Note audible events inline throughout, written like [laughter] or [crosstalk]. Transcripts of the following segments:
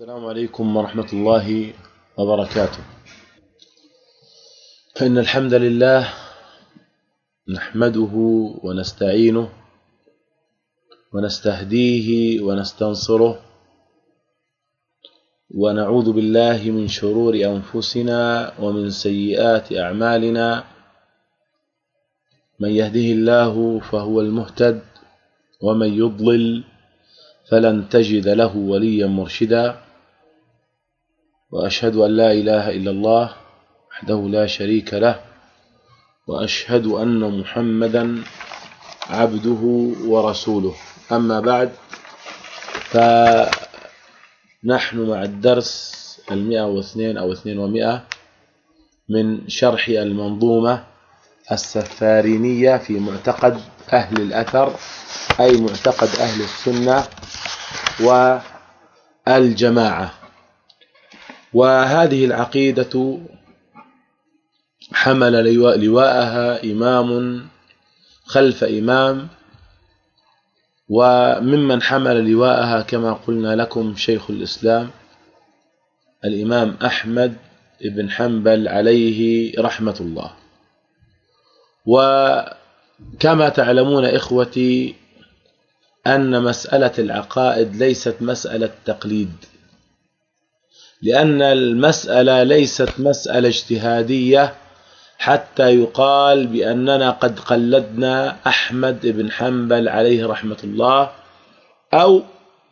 السلام عليكم ورحمة الله وبركاته. فإن الحمد لله نحمده ونستعينه ونستهديه ونستنصره ونعوذ بالله من شرور أنفسنا ومن سيئات أعمالنا. من يهده الله فهو المهتد ومن يضلل فلن تجد له وليا مرشدا. وأشهد أن لا إله إلا الله وحده لا شريك له وأشهد أن محمدا عبده ورسوله. أما بعد فنحن مع الدرس المئة واثنين أو اثنين ومئة من شرح المنظومة السفارينية في معتقد أهل الأثر أي معتقد أهل السنة والجماعة. وهذه العقيدة حمل لواءها إمام خلف إمام وممن حمل لواءها كما قلنا لكم شيخ الإسلام الإمام أحمد بن حنبل عليه رحمة الله. وكما تعلمون إخوتي أن مسألة العقائد ليست مسألة تقليد. لأن المسألة ليست مسألة اجتهادية حتى يقال بأننا قد قلدنا أحمد بن حنبل عليه رحمة الله أو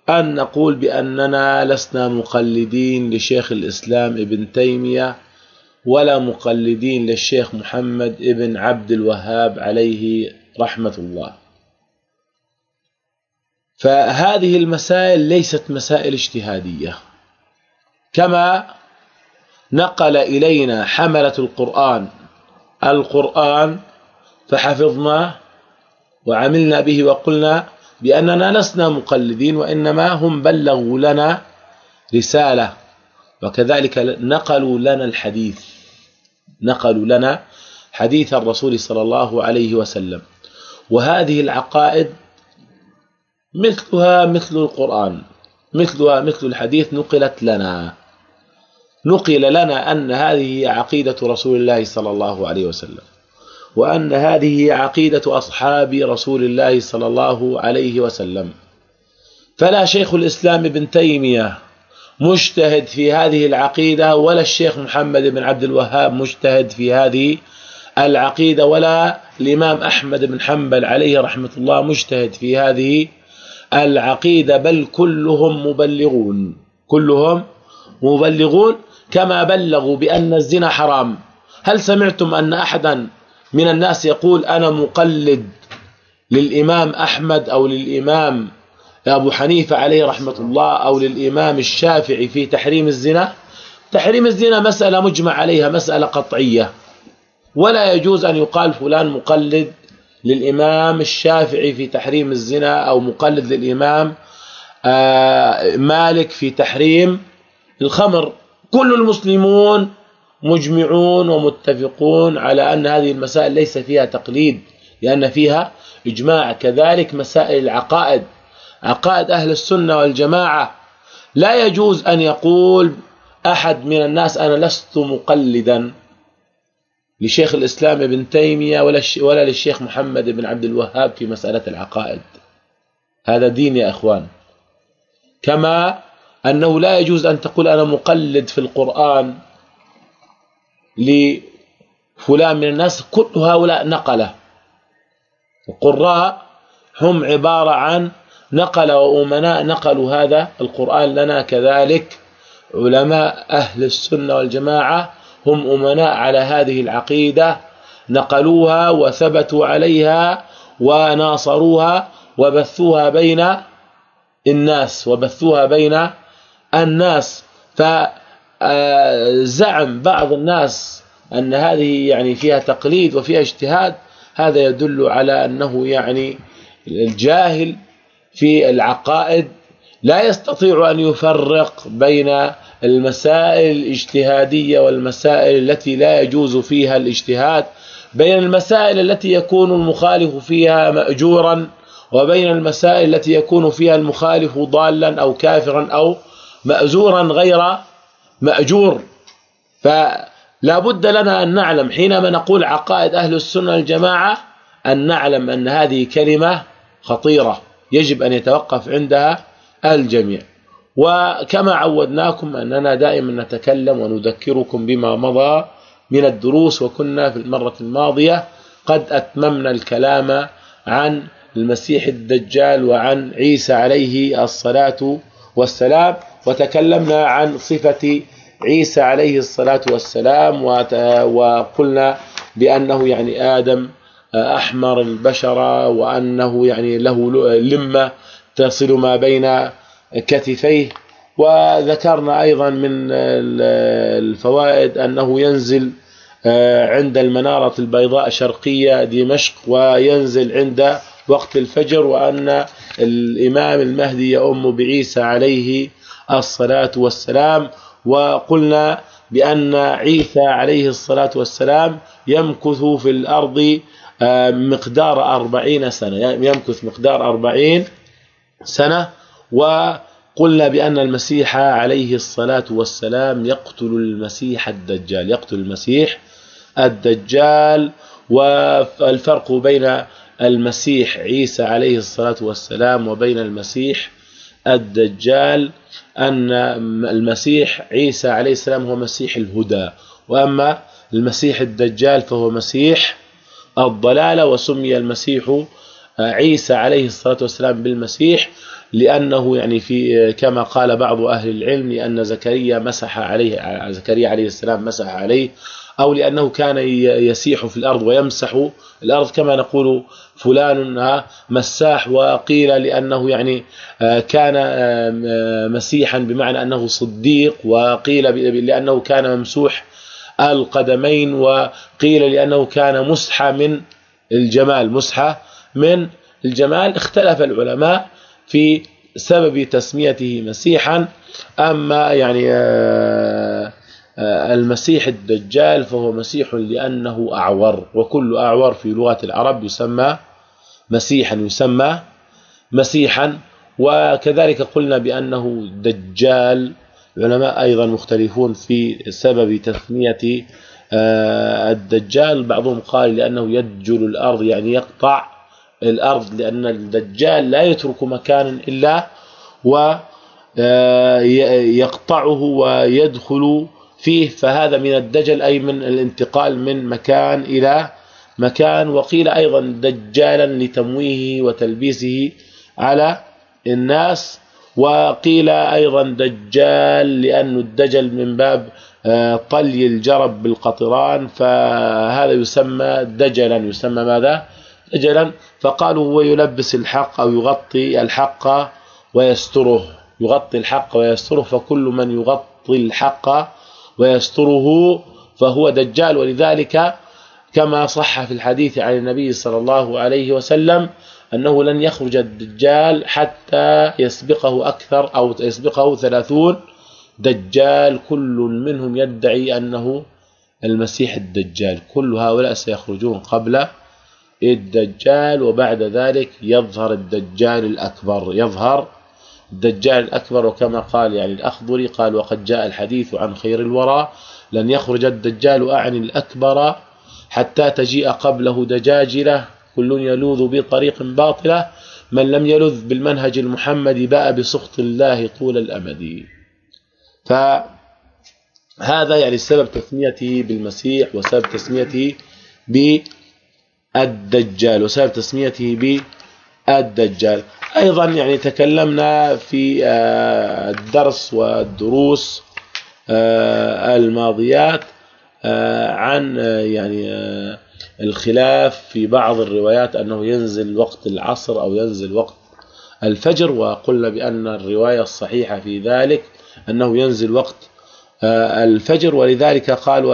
أن نقول بأننا لسنا مقلدين لشيخ الإسلام ابن تيمية ولا مقلدين للشيخ محمد ابن عبد الوهاب عليه رحمة الله. فهذه المسائل ليست مسائل اجتهادية. كما نقل إلينا حملة القرآن. القرآن فحفظناه وعملنا به وقلنا بأننا لسنا مقلدين وإنما هم بلغوا لنا رسالة. وكذلك نقلوا لنا الحديث. نقلوا لنا حديث الرسول صلى الله عليه وسلم. وهذه العقائد مثلها مثل القرآن. مثلها مثل الحديث نقلت لنا. نقل لنا أن هذه عقيدة رسول الله صلى الله عليه وسلم وأن هذه عقيدة أصحاب رسول الله صلى الله عليه وسلم. فلا شيخ الإسلام ابن تيمية مجتهد في هذه العقيدة ولا الشيخ محمد بن عبد الوهاب مجتهد في هذه العقيدة ولا الإمام أحمد بن حنبل عليه رحمة الله مجتهد في هذه العقيدة بل كلهم مبلغون كلهم مبلغون كما بلغوا بأن الزنا حرام. هل سمعتم أن أحدا من الناس يقول أنا مقلد للإمام أحمد أو للإمام أبو حنيفة عليه رحمة الله أو للإمام الشافعي في تحريم الزنا؟ تحريم الزنا مسألة مجمع عليها مسألة قطعية. ولا يجوز أن يقال فلان مقلد للإمام الشافعي في تحريم الزنا أو مقلد للإمام آه، مالك في تحريم الخمر. كل المسلمون مجمعون ومتفقون على أن هذه المسائل ليس فيها تقليد لأن فيها إجماع. كذلك مسائل العقائد. عقائد أهل السنة والجماعة. لا يجوز أن يقول أحد من الناس أنا لست مقلدا لشيخ الإسلام ابن تيمية ولا, ولا للشيخ محمد بن عبد الوهاب في مسألة العقائد. هذا دين يا أخوان. كما أنه لا يجوز أن تقول أنا مقلد في القرآن لفلان من الناس. كل هؤلاء نقلة. القراء هم عبارة عن نقل وأمناء نقلوا هذا القرآن لنا. كذلك علماء أهل السنة والجماعة هم أمناء على هذه العقيدة. نقلوها وثبتوا عليها وناصروها وبثوها بين الناس وبثوها بين الناس فزعم بعض الناس أن هذه يعني فيها تقليد وفيها اجتهاد هذا يدل على أنه يعني الجاهل في العقائد لا يستطيع أن يفرق بين المسائل الاجتهادية والمسائل التي لا يجوز فيها الاجتهاد بين المسائل التي يكون المخالف فيها مأجورا وبين المسائل التي يكون فيها المخالف ضالا أو كافرا أو مأزورا غير مأجور. فلا بد لنا أن نعلم حينما نقول عقائد أهل السنة الجماعة أن نعلم أن هذه كلمة خطيرة يجب أن يتوقف عندها الجميع. وكما عودناكم أننا دائما نتكلم ونذكركم بما مضى من الدروس وكنا في المرة الماضية قد أتممنا الكلام عن المسيح الدجال وعن عيسى عليه الصلاة والسلام. وتكلمنا عن صفة عيسى عليه الصلاة والسلام وقلنا بأنه يعني آدم أحمر البشرة وأنه يعني له لمة تصل ما بين كتفيه. وذكرنا أيضا من الفوائد أنه ينزل عند المنارة البيضاء شرقية دمشق وينزل عند وقت الفجر وأن الإمام المهدي يؤم بعيسى عليه الصلاة والسلام وقلنا بأن عيسى عليه الصلاة والسلام يمكث في الأرض آه، مقدار أربعين سنة يمكث مقدار أربعين سنة وقلنا بأن المسيح عليه الصلاة والسلام يقتل المسيح الدجال يقتل المسيح الدجال والفرق بين المسيح عيسى عليه الصلاة والسلام وبين المسيح الدجال أن المسيح عيسى عليه السلام هو مسيح الهدى وأما المسيح الدجال فهو مسيح الضلالة وسمي المسيح عيسى عليه الصلاة والسلام بالمسيح لأنه يعني في كما قال بعض أهل العلم لأن زكريا مسح عليه زكريا عليه السلام مسح عليه أو لأنه كان يسيح في الأرض ويمسح الأرض. كما نقول فلان مساح وقيل لأنه يعني آه، كان آه، مسيحا بمعنى أنه صديق وقيل لأنه كان ممسوح القدمين وقيل لأنه كان مسحة من الجمال. مسحة من الجمال. اختلف العلماء في سبب تسميته مسيحا. أما يعني آه، آه، المسيح الدجال فهو مسيح لأنه أعور وكل أعور في لغة العرب يسمى مسيحا يسمى مسيحا. وكذلك قلنا بأنه دجال العلماء أيضا مختلفون في سبب تسمية آه، الدجال. بعضهم قال لأنه يدجل الأرض يعني يقطع الأرض لأن الدجال لا يترك مكانا إلا ويقطعه آه، ويدخل فيه فهذا من الدجل أي من الانتقال من مكان إلى مكان وقيل أيضا دجالا لتمويهه وتلبيسه على الناس وقيل أيضا دجال لأن الدجل من باب آه، طلي الجرب بالقطران فهذا يسمى دجلا. يسمى ماذا؟ دجلا. فقالوا هو يلبس الحق أو يغطي الحق ويستره يغطي الحق ويستره فكل من يغطي الحق ويستره فهو دجال. ولذلك كما صح في الحديث عن النبي صلى الله عليه وسلم أنه لن يخرج الدجال حتى يسبقه أكثر أو يسبقه ثلاثون دجال. كل منهم يدعي أنه المسيح الدجال. كل هؤلاء سيخرجون قبل الدجال وبعد ذلك يظهر الدجال الأكبر. يظهر الدجال الأكبر وكما قال يعني الأخضري قال وقد جاء الحديث عن خير الورى لن يخرج الدجال أعني الأكبر حتى تجيء قبله دجاجلة كل يلوذ بطريق باطلة من لم يلذ بالمنهج المحمدي باء بسخط الله طول الأمد. فهذا يعني سبب تسميته بالمسيح وسبب تسميته بالدجال وسبب تسميته بالدجال. أيضا يعني تكلمنا في آه، الدرس والدروس آه، الماضيات آه، عن يعني الخلاف في بعض الروايات أنه ينزل وقت العصر أو ينزل وقت الفجر وقلنا بأن الرواية الصحيحة في ذلك أنه ينزل وقت الفجر ولذلك قال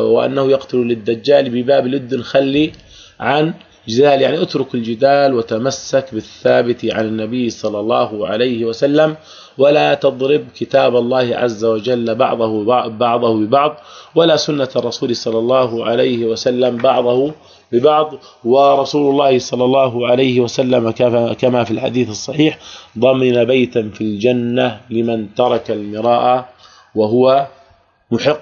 وأنه يقتل للدجال بباب لد خلي عن جدال يعني اترك الجدال وتمسك بالثابت عن النبي صلى الله عليه وسلم ولا تضرب كتاب الله عز وجل بعضه بعضه ببعض ولا سنة الرسول صلى الله عليه وسلم بعضه ببعض ورسول الله صلى الله عليه وسلم كما في الحديث الصحيح ضمن بيتا في الجنة لمن ترك المراء وهو محق.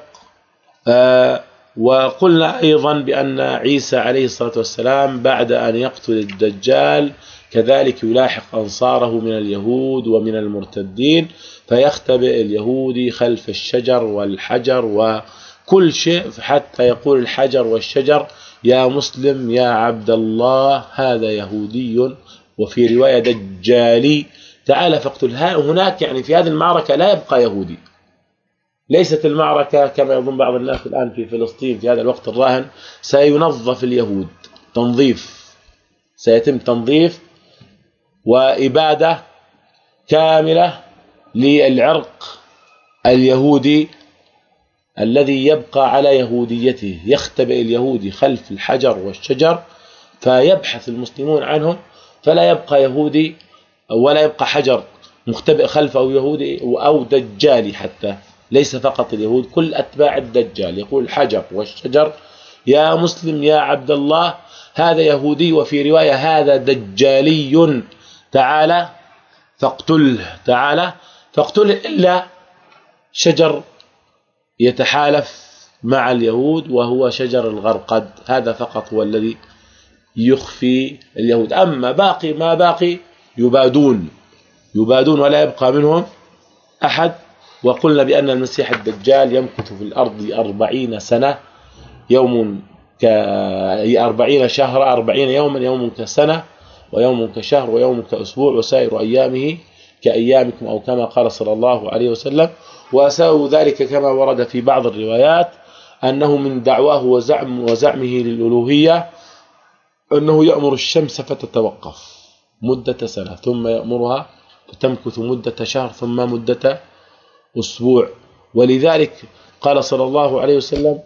آه، وقلنا أيضا بأن عيسى عليه الصلاة والسلام بعد أن يقتل الدجال كذلك يلاحق أنصاره من اليهود ومن المرتدين فيختبئ اليهودي خلف الشجر والحجر وكل شيء حتى يقول الحجر والشجر يا مسلم يا عبد الله هذا يهودي وفي رواية دجالي تعال فاقتل. هناك يعني في هذه المعركة لا يبقى يهودي. ليست المعركة كما يظن بعض الناس الآن في فلسطين في هذا الوقت الراهن سينظف اليهود. تنظيف. سيتم تنظيف وإبادة كاملة للعرق اليهودي الذي يبقى على يهوديته. يختبئ اليهودي خلف الحجر والشجر فيبحث المسلمون عنهم فلا يبقى يهودي ولا يبقى حجر مختبئ خلفه يهودي أو دجالي حتى. ليس فقط اليهود كل أتباع الدجال. يقول الحجر والشجر يا مسلم يا عبد الله هذا يهودي وفي رواية هذا دجالي. تعالى فاقتله تعالى فاقتله إلا شجر يتحالف مع اليهود وهو شجر الغرقد. هذا فقط هو الذي يخفي اليهود. أما باقي ما باقي؟ يبادون يبادون ولا يبقى منهم أحد. وقلنا بأن المسيح الدجال يمكث في الأرض أربعين سنة يوم كأربعين شهر أربعين يوما يوم كسنة ويوم كشهر ويوم كأسبوع وسائر أيامه كأيامكم أو كما قال صلى الله عليه وسلم. وأساءوا ذلك كما ورد في بعض الروايات أنه من دعواه وزعم وزعمه للألوهية أنه يأمر الشمس فتتوقف مدة سنة ثم يأمرها فتمكث مدة شهر ثم مدة أسبوع. ولذلك قال صلى الله عليه وسلم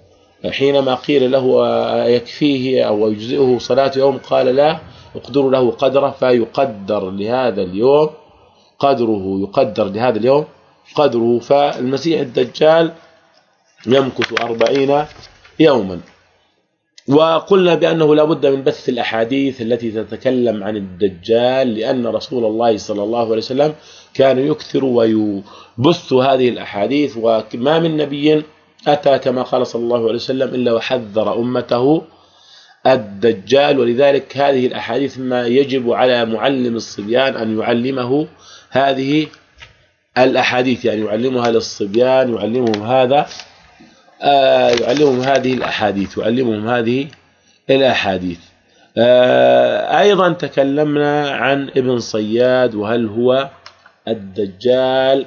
حينما قيل له يكفيه أو يجزئه صلاة يوم قال لا اقدروا له قدره فيقدر لهذا اليوم. قدره يقدر لهذا اليوم. قدره فالمسيح الدجال يمكث أربعين يوما. وقلنا بأنه لا بد من بث الأحاديث التي تتكلم عن الدجال لأن رسول الله صلى الله عليه وسلم كان يكثر ويبث هذه الأحاديث وما من نبي أتى كما قال صلى الله عليه وسلم إلا وحذر أمته الدجال. ولذلك هذه الأحاديث ما يجب على معلم الصبيان أن يعلمه هذه الأحاديث يعني يعلمها للصبيان يعلمهم هذا يعلمهم هذه الأحاديث يعلمهم هذه الأحاديث. آه، أيضا تكلمنا عن ابن صياد وهل هو الدجال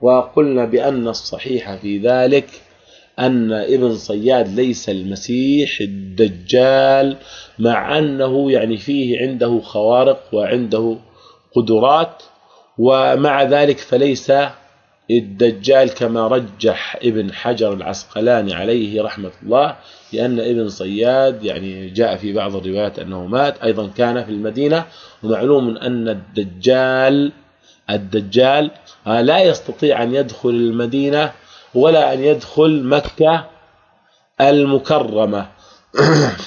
وقلنا بأن الصحيح في ذلك أن ابن صياد ليس المسيح الدجال مع أنه يعني فيه عنده خوارق وعنده قدرات ومع ذلك فليس الدجال كما رجح ابن حجر العسقلاني عليه رحمة الله لأن ابن صياد يعني جاء في بعض الروايات أنه مات أيضا كان في المدينة ومعلوم أن الدجال الدجال لا يستطيع أن يدخل المدينة ولا أن يدخل مكة المكرمة. [clears throat]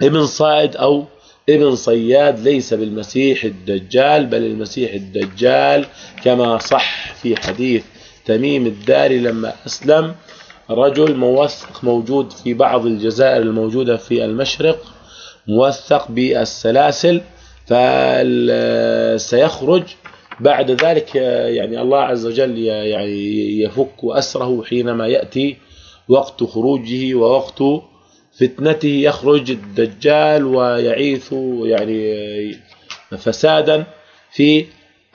فابن صائد أو ابن صياد ليس بالمسيح الدجال بل المسيح الدجال كما صح في حديث تميم الداري لما أسلم. رجل موثق موجود في بعض الجزائر الموجودة في المشرق موثق بالسلاسل فسيخرج بعد ذلك يعني الله عز وجل يعني يفك أسره حينما يأتي وقت خروجه ووقت فتنته يخرج الدجال ويعيث يعني فسادا في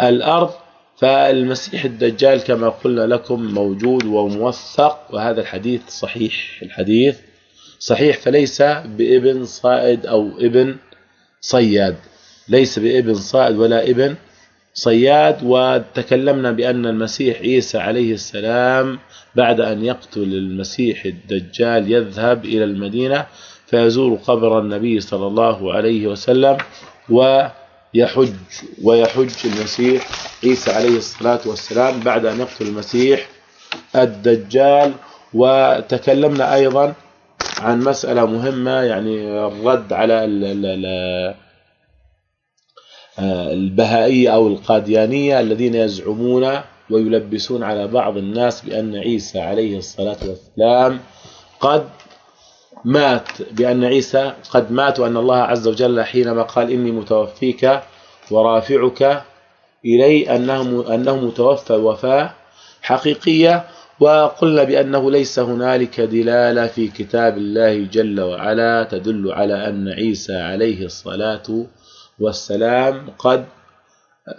الأرض فالمسيح الدجال كما قلنا لكم موجود وموثق وهذا الحديث صحيح الحديث صحيح فليس بابن صائد أو ابن صياد ليس بابن صائد ولا ابن صياد وتكلمنا بأن المسيح عيسى عليه السلام بعد أن يقتل المسيح الدجال يذهب إلى المدينة فيزور قبر النبي صلى الله عليه وسلم ويحج ويحج المسيح عيسى عليه الصلاة والسلام بعد أن يقتل المسيح الدجال. وتكلمنا أيضا عن مسألة مهمة يعني الرد على البهائية أو القاديانية الذين يزعمون ويلبسون على بعض الناس بأن عيسى عليه الصلاة والسلام قد مات بأن عيسى قد مات وأن الله عز وجل حينما قال إني متوفيك ورافعك إلي أنه أنه متوفى وفاة حقيقية وقلنا بأنه ليس هنالك دلالة في كتاب الله جل وعلا تدل على أن عيسى عليه الصلاة والسلام قد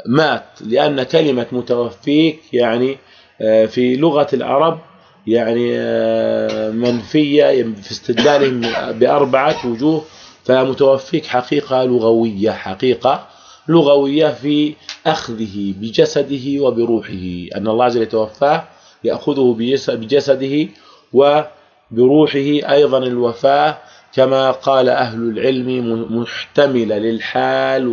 مات لأن كلمة متوفيك يعني آه، في لغة العرب يعني آه، منفية في استدلالهم بأربعة وجوه فمتوفيك حقيقة لغوية حقيقة لغوية في أخذه بجسده وبروحه أن الله عز وجل يتوفاه يأخذه بجسده وبروحه أيضا الوفاة كما قال أهل العلم محتملة للحال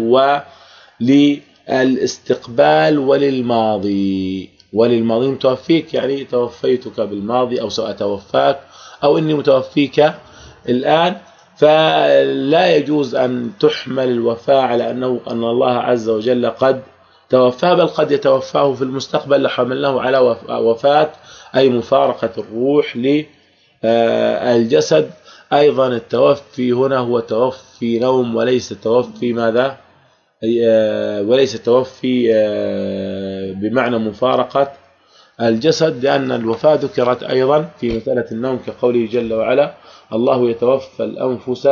وللاستقبال وللماضي. وللماضي متوفيك يعني توفيتك بالماضي أو سأتوفاك أو إني متوفيك الآن. فلا يجوز أن تحمل الوفاة على أنه أن الله عز وجل قد توفاه بل قد يتوفاه في المستقبل. لحملناه على وفاة أي مفارقة الروح للجسد. أيضا التوفي هنا هو توفي نوم وليس توفي ماذا؟ وليس توفي بمعنى مفارقة الجسد لأن الوفاة ذكرت أيضا في مسألة النوم كقوله جل وعلا الله يتوفى الأنفس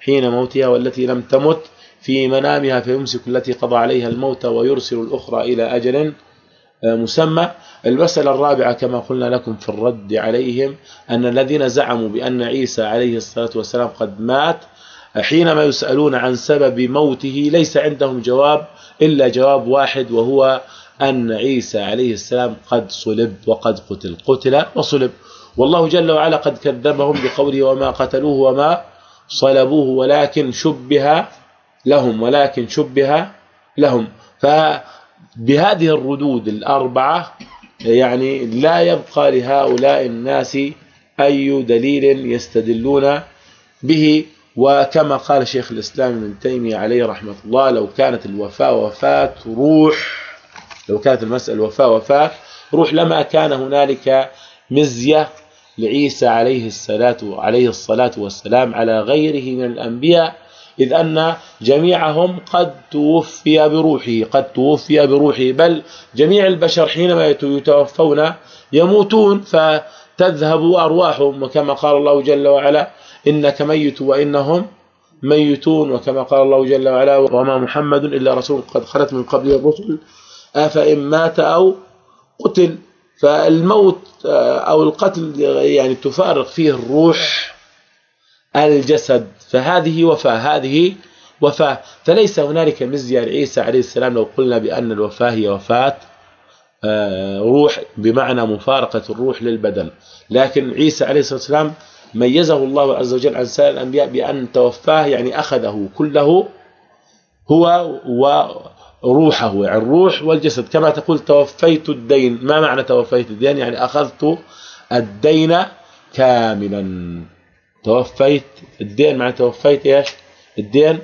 حين موتها والتي لم تمت في منامها فيمسك التي قضى عليها الموت ويرسل الأخرى إلى أجل مسمى. المسألة الرابعة كما قلنا لكم في الرد عليهم أن الذين زعموا بأن عيسى عليه الصلاة والسلام قد مات حينما يسألون عن سبب موته ليس عندهم جواب إلا جواب واحد وهو أن عيسى عليه السلام قد صلب وقد قتل قتل وصلب. والله جل وعلا قد كذبهم بقوله وما قتلوه وما صلبوه ولكن شبه لهم ولكن شبه لهم. فبهذه الردود الأربعة يعني لا يبقى لهؤلاء الناس أي دليل يستدلون به. وكما قال شيخ الإسلام ابن تيمية عليه رحمة الله لو كانت الوفاة وفاة روح لو كانت المسألة وفاة وفاة روح لما كان هنالك مزية لعيسى عليه الصلاة عليه الصلاة والسلام على غيره من الأنبياء إذ أن جميعهم قد توفي بروحه قد توفي بروحه بل جميع البشر حينما يتوفون يموتون فتذهب أرواحهم وكما قال الله جل وعلا إنك ميت وإنهم ميتون وكما قال الله جل وعلا وما محمد إلا رسول قد خلت من قبل الرسل. أفإن مات أو قتل فالموت أو القتل يعني تفارق فيه الروح الجسد. فهذه وفاة هذه وفاة. فليس هنالك مزية لعيسى عليه السلام لو قلنا بأن الوفاة هي وفاة آه، روح بمعنى مفارقة الروح للبدن. لكن عيسى عليه الصلاة والسلام ميزه الله عز وجل عن سائر الأنبياء بأن توفاه يعني أخذه كله هو وروحه يعني الروح والجسد. كما تقول توفيت الدين. ما معنى توفيت الدين؟ يعني أخذت الدين كاملا. توفيت الدين معنى توفيت إيش؟ الدين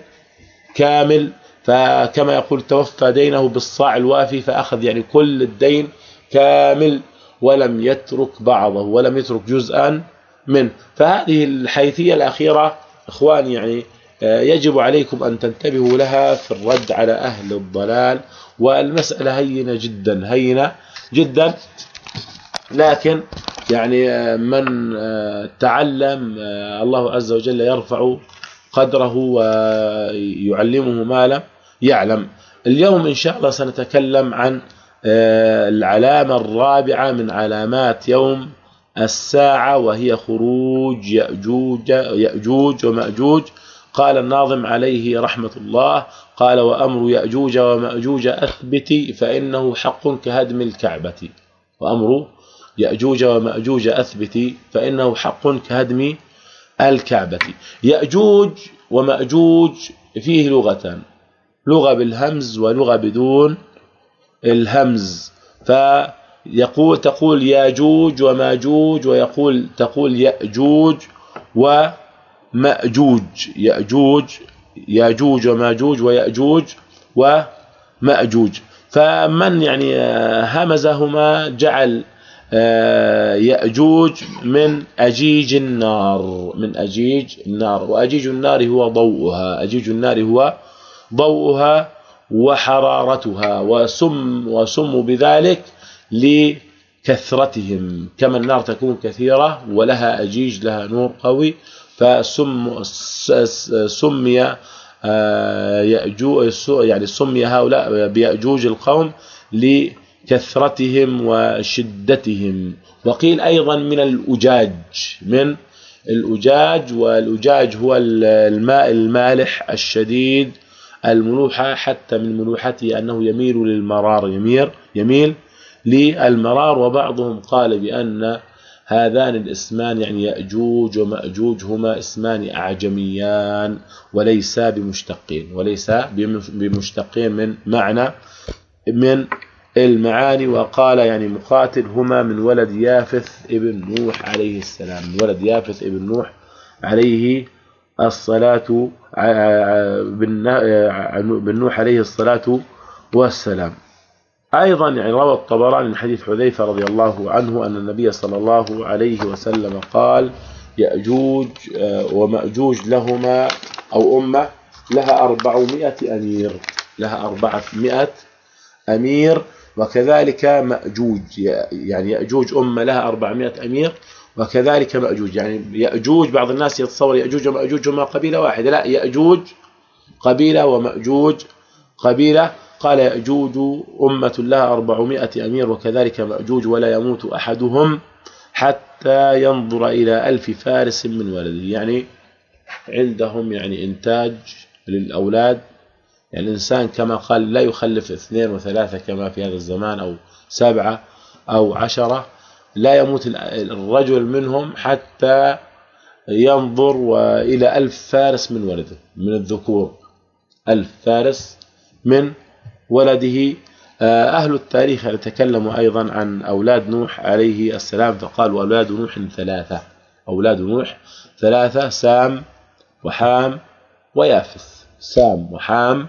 كامل. فكما يقول توفى دينه بالصاع الوافي فأخذ يعني كل الدين كامل ولم يترك بعضه ولم يترك جزءا منه فهذه الحيثية الأخيرة إخواني يعني آه، يجب عليكم أن تنتبهوا لها في الرد على أهل الضلال والمسألة هينة جدا هينة جدا. لكن يعني آه، من آه، تعلم الله عز وجل يرفع قدره ويعلمه ما لم يعلم. اليوم إن شاء الله سنتكلم عن العلامة الرابعة من علامات يوم الساعة وهي خروج يأجوج, يأجوج ومأجوج. قال الناظم عليه رحمة الله قال وأمر يأجوج ومأجوج أثبتي فإنه حق كهدم الكعبة. وأمر يأجوج ومأجوج أثبتي فإنه حق كهدم الكعبة. يأجوج ومأجوج فيه لغتان لغة بالهمز ولغة بدون الهمز. ف يقول تقول ياجوج وماجوج ويقول تقول يأجوج ومأجوج. يأجوج ياجوج وماجوج ويأجوج ومأجوج. فمن يعني همزهما جعل آه، يأجوج من أجيج النار من أجيج النار. وأجيج النار هو ضوءها. أجيج النار هو ضوءها وحرارتها. وسم وسموا بذلك لكثرتهم. كما النار تكون كثيرة ولها أجيج لها نور قوي فسم سمي آه، يعني سمي هؤلاء بيأجوج القوم لكثرتهم وشدتهم. وقيل أيضا من الأجاج من الأجاج والأجاج هو الماء المالح الشديد الملوحة حتى من ملوحته أنه يميل للمرار يميل يميل للمرار وبعضهم قال بأن هذان الاسمان يعني يأجوج ومأجوج هما اسمان أعجميان وليسا بمشتقين وليس بمشتقين من معنى من المعاني. وقال يعني مقاتل هما من ولد يافث ابن نوح عليه السلام من ولد يافث ابن نوح عليه الصلاة بن نوح عليه الصلاة والسلام. أيضا يعني روى الطبراني من حديث حذيفة رضي الله عنه أن النبي صلى الله عليه وسلم قال يأجوج آه، ومأجوج لهما أو أمة لها أربعمائة أمير لها أربعمائة أمير وكذلك مأجوج يعني يأجوج أمة لها أربعمائة أمير وكذلك مأجوج يعني يأجوج بعض الناس يتصور يأجوج ومأجوج هما قبيلة واحدة لا يأجوج قبيلة ومأجوج قبيلة قال يأجوج أمة لها أربعمائة أمير وكذلك مأجوج ولا يموت أحدهم حتى ينظر إلى ألف فارس من ولده. يعني عندهم يعني إنتاج للأولاد. يعني الإنسان كما قال لا يخلف اثنين وثلاثة كما في هذا الزمان أو سبعة أو عشرة لا يموت الرجل منهم حتى ينظر إلى ألف فارس من ولده من الذكور. ألف فارس من ولده آه، أهل التاريخ يتكلموا أيضا عن أولاد نوح عليه السلام فقالوا أولاد نوح ثلاثة أولاد نوح ثلاثة سام وحام ويافث سام وحام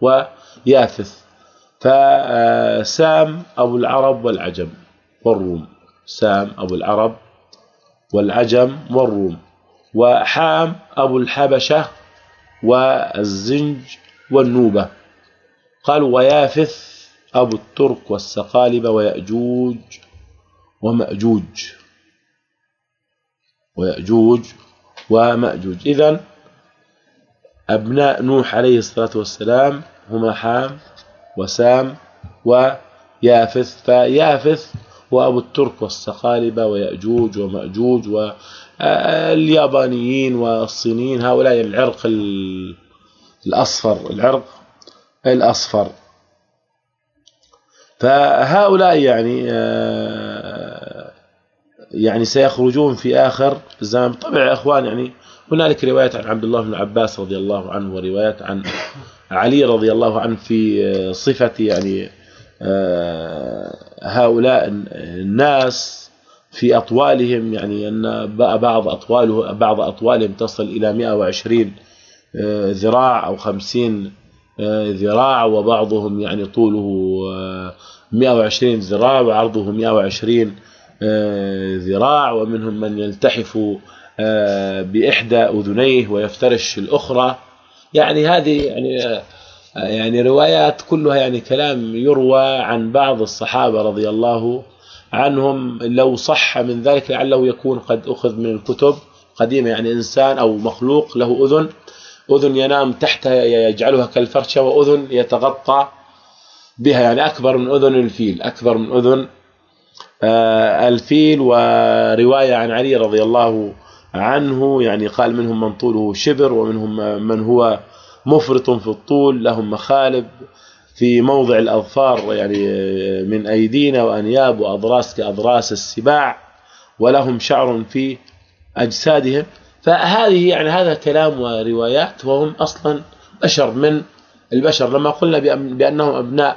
ويافث فسام أبو العرب والعجم والروم سام أبو العرب والعجم والروم وحام أبو الحبشة والزنج والنوبة. قالوا ويافث أبو الترك والسقالبة ويأجوج ومأجوج. ويأجوج ومأجوج. إذا أبناء نوح عليه الصلاة والسلام هما حام وسام ويافث. فيافث وأبو الترك والسقالبة ويأجوج ومأجوج واليابانيين والصينيين. هؤلاء العرق الأصفر العرق الأصفر. فهؤلاء يعني آه، يعني سيخرجون في آخر الزمان. طبعا يا أخوان يعني هنالك روايات عن عبد الله بن عباس رضي الله عنه وروايات عن علي رضي الله عنه في آه، صفة يعني آه، هؤلاء الناس في أطوالهم. يعني أن بعض أطواله بعض أطوالهم تصل إلى 120 ذراع أو 50 ذراع وبعضهم يعني طوله 120 ذراع وعرضه 120 آه، ذراع ومنهم من يلتحف آه، بإحدى أذنيه ويفترش الأخرى. يعني هذه يعني آه، يعني روايات كلها يعني كلام يروى عن بعض الصحابة رضي الله عنهم. لو صح من ذلك لعله يكون قد أخذ من الكتب قديمة. يعني إنسان أو مخلوق له أذن أذن ينام تحتها يجعلها كالفرشة وأذن يتغطى بها. يعني أكبر من أذن الفيل أكبر من أذن آه، الفيل. ورواية عن علي رضي الله عنه يعني قال منهم من طوله شبر ومنهم من هو مفرط في الطول لهم مخالب في موضع الأظفار يعني من أيدينا وأنياب وأضراس كأضراس السباع ولهم شعر في أجسادهم. فهذه يعني هذا كلام وروايات وهم أصلا بشر من البشر. لما قلنا بأنهم أبناء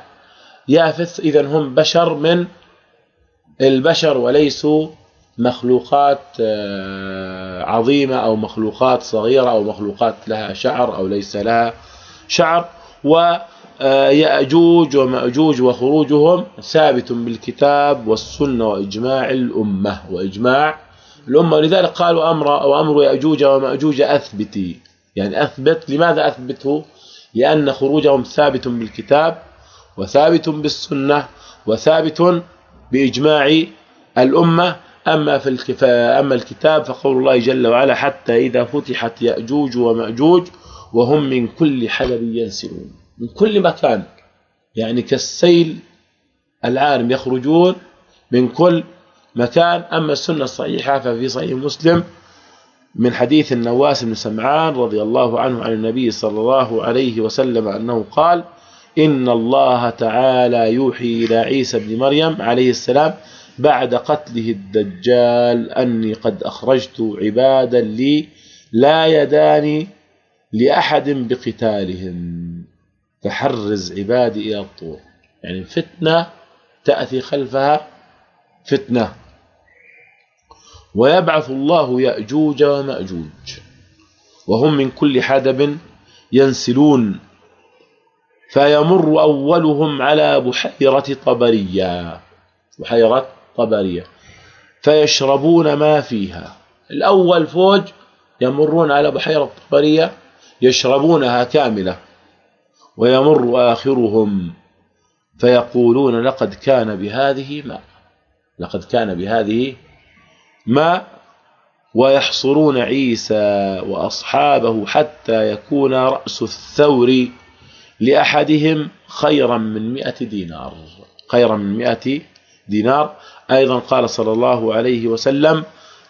يافث اذا هم بشر من البشر وليسوا مخلوقات آه، عظيمة أو مخلوقات صغيرة أو مخلوقات لها شعر أو ليس لها شعر. ويأجوج ومأجوج وخروجهم ثابت بالكتاب والسنة وإجماع الأمة. وإجماع الأمة ولذلك قالوا أمر أو أمر يأجوج ومأجوج أثبتي يعني أثبت لماذا أثبته؟ لأن خروجهم ثابت بالكتاب وثابت بالسنة وثابت بإجماع الأمة. أما في الكفا أما الكتاب فقول الله جل وعلا حتى إذا فتحت يأجوج ومأجوج وهم من كل حدب ينسلون. من كل مكان. يعني كالسيل العارم يخرجون من كل مكان أما السنة الصحيحة ففي صحيح مسلم من حديث النواس بن سمعان رضي الله عنه عن النبي صلى الله عليه وسلم أنه قال إن الله تعالى يوحي إلى عيسى بن مريم عليه السلام بعد قتله الدجال أني قد أخرجت عبادا لي لا يداني لأحد بقتالهم. فحرز عبادي إلى الطور. يعني فتنة تأتي خلفها فتنة. ويبعث الله يأجوج ومأجوج. وهم من كل حدب ينسلون. فيمر أولهم على بحيرة طبرية. بحيرة طبرية. فيشربون ما فيها. الأول فوج يمرون على بحيرة طبرية يشربونها كاملة. ويمر آخرهم. فيقولون لقد كان بهذه ماء لقد كان بهذه ماء ويحصرون عيسى وأصحابه حتى يكون رأس الثور لأحدهم خيرا من مئة دينار. خيرا من مئة دينار. أيضا قال صلى الله عليه وسلم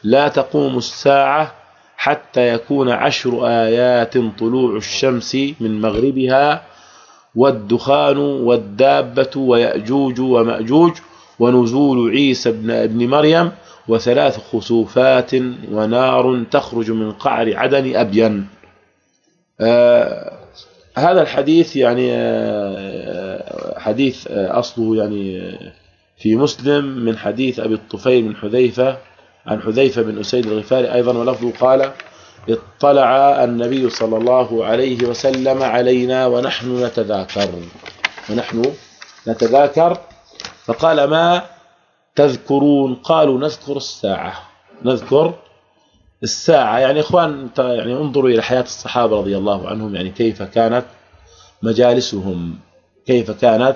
لا تقوم الساعة حتى يكون عشر آيات طلوع الشمس من مغربها والدخان والدابة ويأجوج ومأجوج ونزول عيسى بن ابن مريم وثلاث خسوفات ونار تخرج من قعر عدن أبين. آه هذا الحديث يعني آه حديث آه أصله يعني في مسلم من حديث أبي الطفيل من حذيفة عن حذيفة بن أسيد الغفاري أيضا ولفظه قال اطلع النبي صلى الله عليه وسلم علينا ونحن نتذاكر. ونحن نتذاكر. فقال ما تذكرون؟ قالوا نذكر الساعة. نذكر الساعة. يعني إخوان يعني انظروا إلى حياة الصحابة رضي الله عنهم. يعني كيف كانت مجالسهم. كيف كانت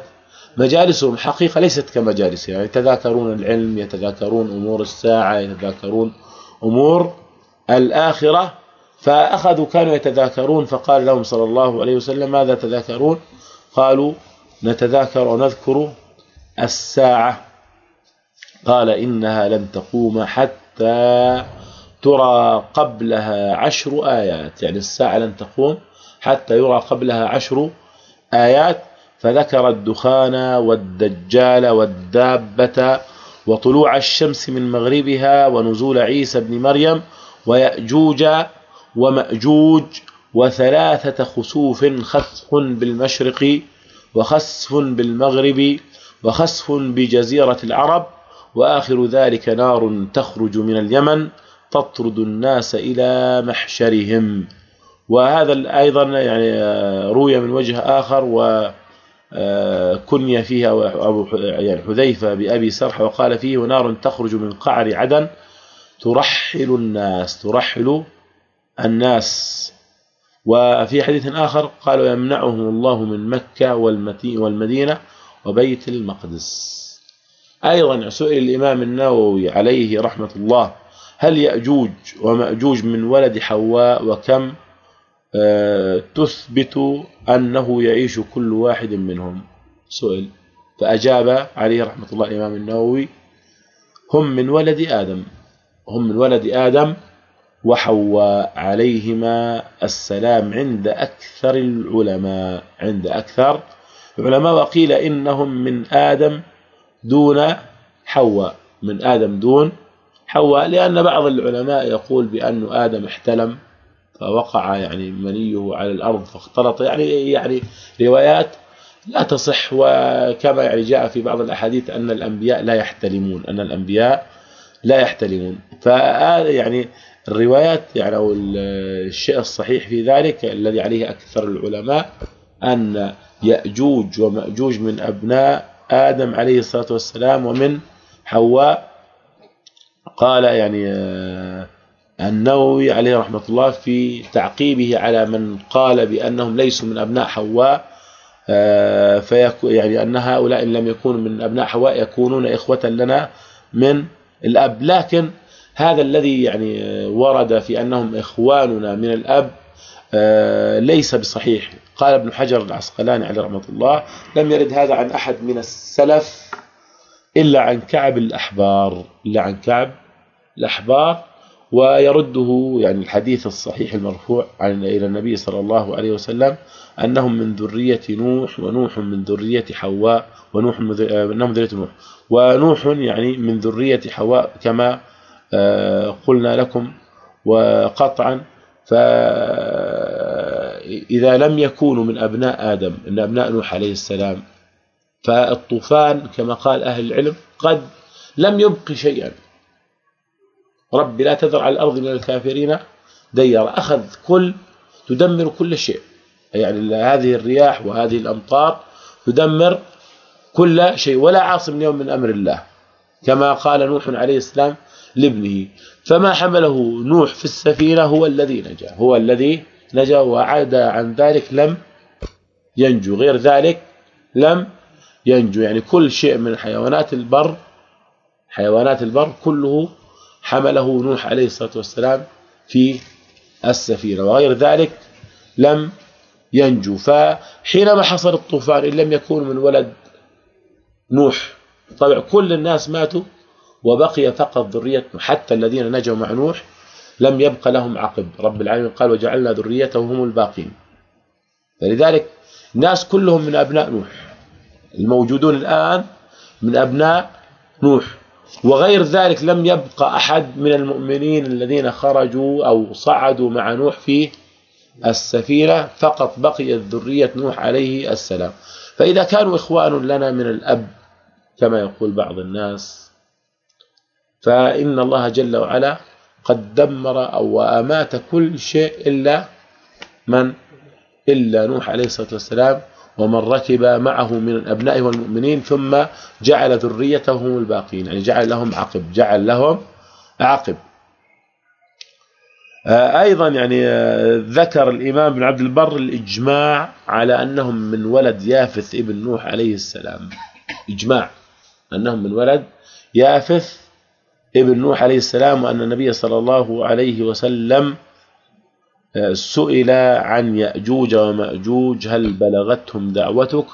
مجالسهم. حقيقة ليست كمجالس. يعني يتذاكرون العلم يتذاكرون أمور الساعة يتذاكرون أمور الآخرة. فأخذوا كانوا يتذاكرون. فقال لهم صلى الله عليه وسلم ماذا تذاكرون؟ قالوا نتذاكر ونذكر الساعة. قال إنها لن تقوم حتى ترى قبلها عشر آيات. يعني الساعة لن تقوم حتى يرى قبلها عشر آيات. فذكر الدخان والدجال والدابة وطلوع الشمس من مغربها ونزول عيسى بن مريم ويأجوج ومأجوج وثلاثة خسوف خسف بالمشرق وخسف بالمغرب وخسف بجزيرة العرب وآخر ذلك نار تخرج من اليمن تطرد الناس إلى محشرهم. وهذا أيضا يعني روي من وجه آخر و كني فيها أبو يعني حذيفة بأبي سرح وقال فيه نار تخرج من قعر عدن ترحل الناس ترحل الناس. وفي حديث آخر قالوا يمنعهم الله من مكة والمدينة وبيت المقدس. أيضا سئل الإمام النووي عليه رحمة الله هل يأجوج ومأجوج من ولد حواء وكم؟ آه، تثبت أنه يعيش كل واحد منهم. سئل. فأجاب عليه رحمة الله الإمام النووي هم من ولد آدم. هم من ولد آدم وحواء. عليهما السلام عند أكثر العلماء. عند أكثر العلماء وقيل إنهم من آدم دون حواء من آدم دون حواء لأن بعض العلماء يقول بأن آدم احتلم فوقع يعني منيه على الأرض فاختلط. يعني يعني روايات لا تصح وكما يعني جاء في بعض الأحاديث أن الأنبياء لا يحتلمون أن الأنبياء لا يحتلمون. فهذا يعني الروايات يعني أو الشيء الصحيح في ذلك الذي عليه أكثر العلماء أن يأجوج ومأجوج من أبناء آدم عليه الصلاة والسلام ومن حواء قال يعني آه، النووي عليه رحمة الله في تعقيبه على من قال بأنهم ليسوا من أبناء حواء آه، فيكون يعني أن هؤلاء إن لم يكونوا من أبناء حواء يكونون إخوة لنا من الأب. لكن هذا الذي يعني ورد في أنهم إخواننا من الأب آه، ليس بصحيح. قال ابن حجر العسقلاني عليه رحمة الله لم يرد هذا عن أحد من السلف إلا عن كعب الأحبار إلا عن كعب الأحبار ويرده يعني الحديث الصحيح المرفوع عن إلى النبي صلى الله عليه وسلم أنهم من ذرية نوح ونوح من ذرية حواء ونوح من أنهم ذرية نوح ونوح يعني من ذرية حواء كما آه، قلنا لكم وقطعا فإذا لم يكونوا من أبناء آدم من أبناء نوح عليه السلام فالطوفان كما قال أهل العلم قد لم يبق شيئا. رب لا تذر على الأرض من الكافرين دير أخذ كل تدمر كل شيء. يعني هذه الرياح وهذه الأمطار تدمر كل شيء ولا عاصم اليوم من أمر الله. كما قال نوح عليه السلام لابنه فما حمله نوح في السفينة هو الذي نجا هو الذي نجا وعاد عن ذلك لم ينجو. غير ذلك لم ينجو. يعني كل شيء من حيوانات البر حيوانات البر كله حمله نوح عليه الصلاة والسلام في السفينة. وغير ذلك لم ينجو. فحينما حصل الطوفان إن لم يكون من ولد نوح طبعا كل الناس ماتوا وبقي فقط ذرية حتى الذين نجوا مع نوح لم يبق لهم عقب. رب العالمين قال وجعلنا ذريته هم الباقين. فلذلك الناس كلهم من أبناء نوح الموجودون الآن من أبناء نوح. وغير ذلك لم يبق أحد من المؤمنين الذين خرجوا أو صعدوا مع نوح في السفينة فقط بقيت ذرية نوح عليه السلام. فإذا كانوا إخوان لنا من الأب كما يقول بعض الناس فإن الله جل وعلا قد دمر أو أمات كل شيء إلا من؟ إلا نوح عليه الصلاة والسلام ومن ركب معه من أبنائه والمؤمنين ثم جعل ذريته هم الباقين. يعني جعل لهم عقب جعل لهم عقب. آه، أيضا يعني آه، ذكر الإمام بن عبد البر الإجماع على أنهم من ولد يافث ابن نوح عليه السلام. إجماع. أنهم من ولد يافث ابن نوح عليه السلام وأن النبي صلى الله عليه وسلم آه، سئل عن يأجوج ومأجوج هل بلغتهم دعوتك؟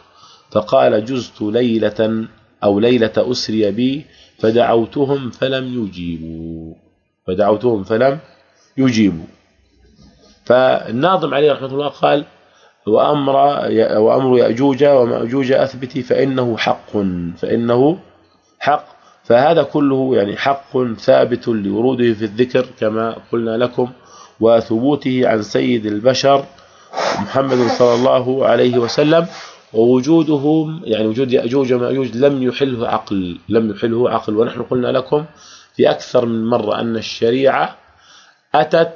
فقال جزت ليلة أو ليلة أسري بي فدعوتهم فلم يجيبوا. فدعوتهم فلم يجيبوا. فالناظم عليه رحمة الله قال وأمر وأمر يأجوج ومأجوج أثبتي فإنه حق فإنه حق. فهذا كله يعني حق ثابت لوروده في الذكر كما قلنا لكم وثبوته عن سيد البشر محمد صلى الله عليه وسلم ووجودهم يعني وجود يأجوج ومأجوج لم يحله عقل لم يحله عقل ونحن قلنا لكم في أكثر من مرة أن الشريعة أتت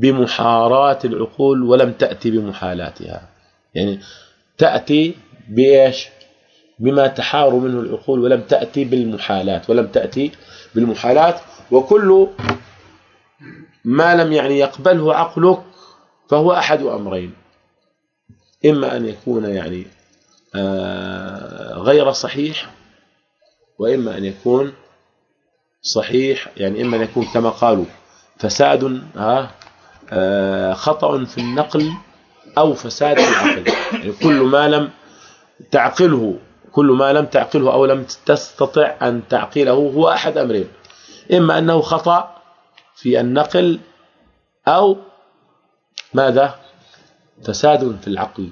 بمحارات العقول ولم تأتي بمحالاتها. يعني تأتي بإيش؟ بما تحار منه العقول ولم تأتي بالمحالات ولم تأتي بالمحالات وكل ما لم يعني يقبله عقلك فهو أحد أمرين. إما أن يكون يعني آه، غير صحيح وإما أن يكون صحيح يعني إما أن يكون كما قالوا فساد آه، خطأ في النقل أو فساد في العقل. يعني كل ما لم تعقله كل ما لم تعقله أو لم تستطع أن تعقله هو أحد أمرين. إما أنه خطأ في النقل أو ماذا؟ فساد في العقل.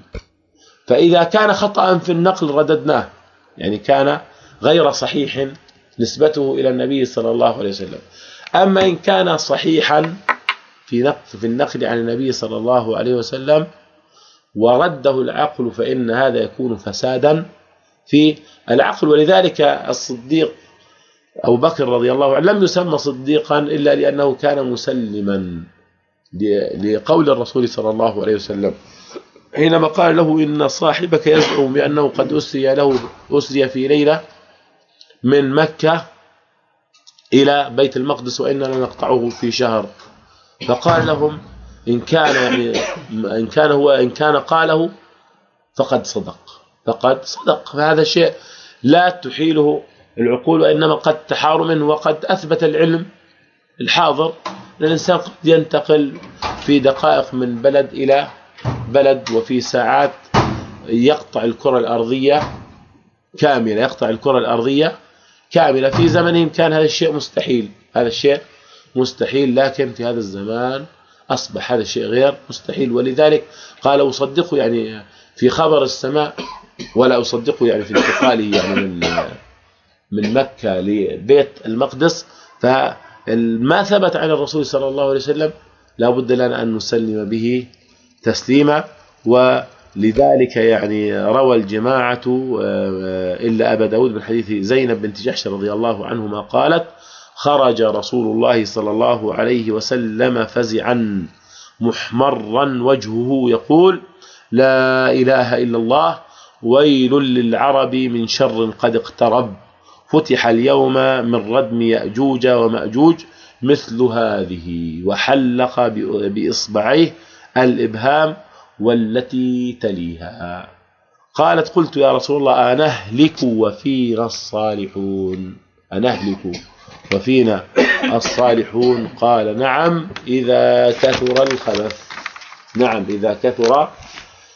فإذا كان خطأ في النقل رددناه يعني كان غير صحيح نسبته إلى النبي صلى الله عليه وسلم. أما إن كان صحيحا في نقل في النقل عن النبي صلى الله عليه وسلم ورده العقل فإن هذا يكون فسادا في العقل ولذلك الصديق أبو بكر رضي الله عنه لم يسمى صديقا إلا لأنه كان مسلما لقول الرسول صلى الله عليه وسلم حينما قال له إن صاحبك يزعم بأنه قد أسري له أسري في ليلة من مكة إلى بيت المقدس وإننا نقطعه في شهر. فقال لهم إن كان يعني إن كان هو إن كان قاله فقد صدق. فقد صدق. فهذا شيء لا تحيله العقول وإنما قد تحار منه وقد أثبت العلم الحاضر. أن الإنسان قد ينتقل في دقائق من بلد إلى بلد وفي ساعات يقطع الكرة الأرضية كاملة يقطع الكرة الأرضية كاملة. في زمنهم كان هذا الشيء مستحيل هذا الشيء مستحيل لكن في هذا الزمان أصبح هذا الشيء غير مستحيل. ولذلك قال أصدقه يعني في خبر السماء ولا أصدقه يعني في انتقاله يعني من من مكة لبيت المقدس. فما ثبت عن الرسول صلى الله عليه وسلم لا بد لنا أن نسلم به تسليما. ولذلك يعني روى الجماعة آه، إلا أبا داود من حديث زينب بنت جحش رضي الله عنهما قالت خرج رسول الله صلى الله عليه وسلم فزعا محمرا وجهه يقول لا إله إلا الله ويل للعرب من شر قد اقترب. فتح اليوم من ردم يأجوج ومأجوج مثل هذه وحلق بإصبعيه الإبهام والتي تليها. قالت قلت يا رسول الله أنهلك وفينا الصالحون. أنهلك وفينا الصالحون. قال نعم إذا كثر الخبث. نعم إذا كثر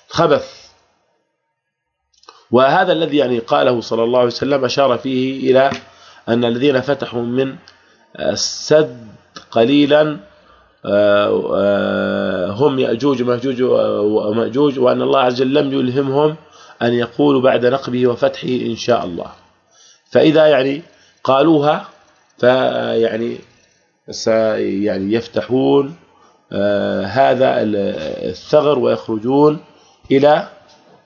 خبث وهذا الذي يعني قاله صلى الله عليه وسلم أشار فيه إلى أن الذين فتحوا من السد قليلا آه، آه، هم يأجوج ومأجوج ومأجوج وأن الله عز وجل لم يلهمهم أن يقولوا بعد نقبه وفتحه إن شاء الله. فإذا يعني قالوها فيعني يعني يفتحون آه، هذا الثغر ويخرجون إلى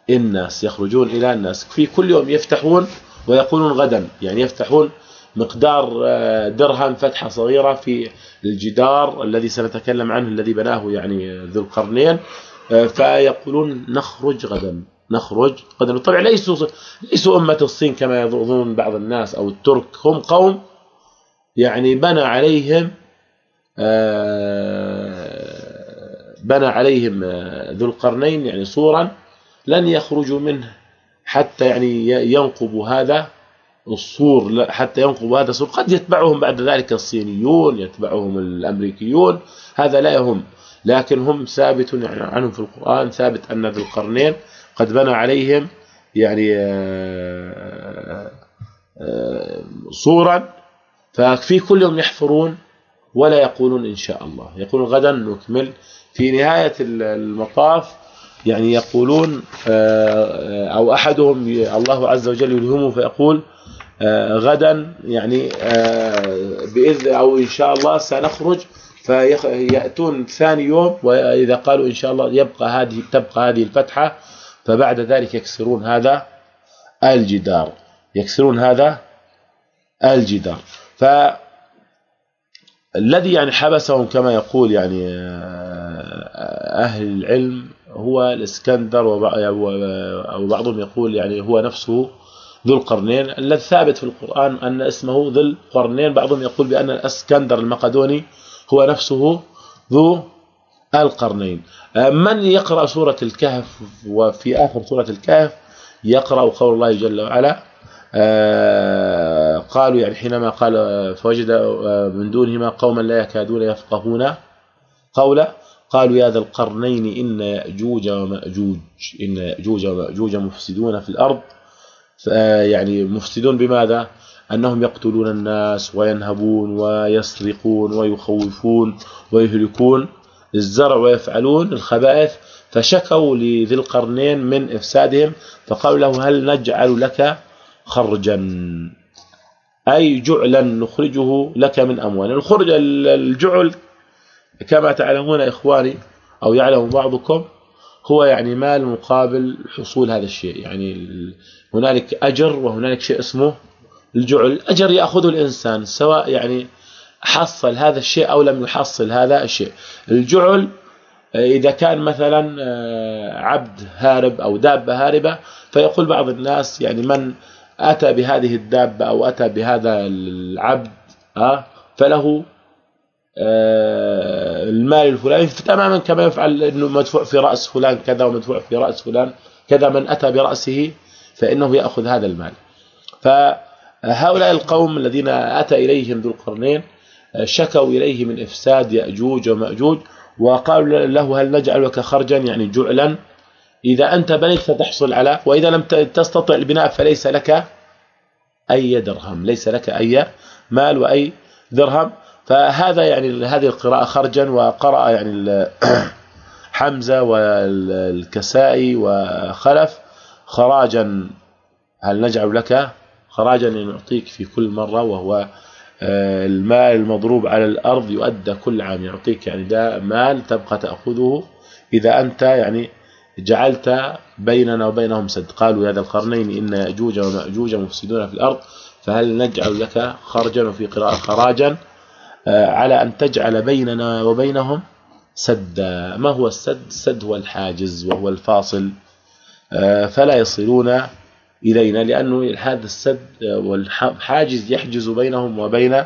الناس يخرجون إلى الناس. في كل يوم يفتحون ويقولون غدا. يعني يفتحون مقدار آه، درهم فتحة صغيرة في الجدار الذي سنتكلم عنه الذي بناه يعني ذو القرنين. آه، فيقولون نخرج غدا. نخرج غدا. طبعا ليسوا ليسوا أمة الصين كما يظن بعض الناس أو الترك. هم قوم يعني بنى عليهم آه، بنى عليهم ذو القرنين يعني صورا. لن يخرجوا منه حتى يعني ينقب هذا الصور حتى ينقب هذا الصور قد يتبعهم بعد ذلك الصينيون يتبعهم الأمريكيون. هذا لا يهم لكن هم ثابت يعني عنهم في القرآن ثابت أن ذو القرنين قد بنى عليهم يعني آه، آه، صورا. ففي كل يوم يحفرون ولا يقولون إن شاء الله. يقولون غدا نكمل. في نهاية المطاف يعني يقولون آه، أو أحدهم الله عز وجل يلهمه فيقول آه، غدا يعني آه، بإذن أو إن شاء الله سنخرج فيأتون ثاني يوم وإذا قالوا إن شاء الله يبقى هذه تبقى هذه الفتحة فبعد ذلك يكسرون هذا الجدار. يكسرون هذا الجدار. ف الذي يعني حبسهم كما يقول يعني أهل العلم هو الإسكندر وبعضهم يقول يعني هو نفسه ذو القرنين. الذي ثابت في القرآن أن اسمه ذو القرنين. بعضهم يقول بأن الأسكندر المقدوني هو نفسه ذو القرنين. من يقرأ سورة الكهف وفي آخر سورة الكهف يقرأ قول الله جل وعلا آه، قالوا يعني حينما قال فوجد آه، من دونهما قوما لا يكادون يفقهون قولا. قالوا يا ذا القرنين إن يأجوج ومأجوج إن يأجوج ومأجوج مفسدون في الأرض. يعني مفسدون بماذا؟ أنهم يقتلون الناس وينهبون ويسرقون ويخوفون ويهلكون الزرع ويفعلون الخبائث. فشكوا لذي القرنين من إفسادهم فقالوا له هل نجعل لك خرجا؟ أي جعلا نخرجه لك من أموال الخرج الجعل كما تعلمون إخواني أو يعلم بعضكم هو يعني مال مقابل حصول هذا الشيء. يعني هنالك أجر وهنالك شيء اسمه الجعل. أجر يأخذه الإنسان سواء يعني حصل هذا الشيء أو لم يحصل هذا الشيء. الجعل إذا كان مثلا آه، عبد هارب أو دابة هاربة فيقول بعض الناس يعني من أتى بهذه الدابة أو أتى بهذا العبد آه، فله المال الفلاني تماما كما يفعل إنه مدفوع في رأس فلان كذا ومدفوع في رأس فلان كذا من أتى برأسه فإنه يأخذ هذا المال. فهؤلاء القوم الذين أتى إليهم ذو القرنين شكوا إليه من إفساد يأجوج ومأجوج وقالوا له هل نجعل لك خرجا يعني جعلا؟ إذا أنت بنيت فتحصل على وإذا لم تستطع البناء فليس لك أي درهم ليس لك أي مال وأي درهم. فهذا يعني هذه القراءة خرجا وقرأ يعني [clears throat] حمزة والكسائي وخلف خراجا. هل نجعل لك خراجا نعطيك في كل مرة وهو آه، المال المضروب على الأرض يؤدى كل عام يعطيك يعني ده مال تبقى تأخذه إذا أنت يعني جعلت بيننا وبينهم سد قالوا يا ذا القرنين إن يأجوج ومأجوج مفسدون في الأرض فهل نجعل لك خرجا وفي قراءة خراجا؟ على أن تجعل بيننا وبينهم سدا. ما هو السد؟ السد هو الحاجز وهو الفاصل. آه، فلا يصلون إلينا لأنه هذا السد والحاجز يحجز بينهم وبين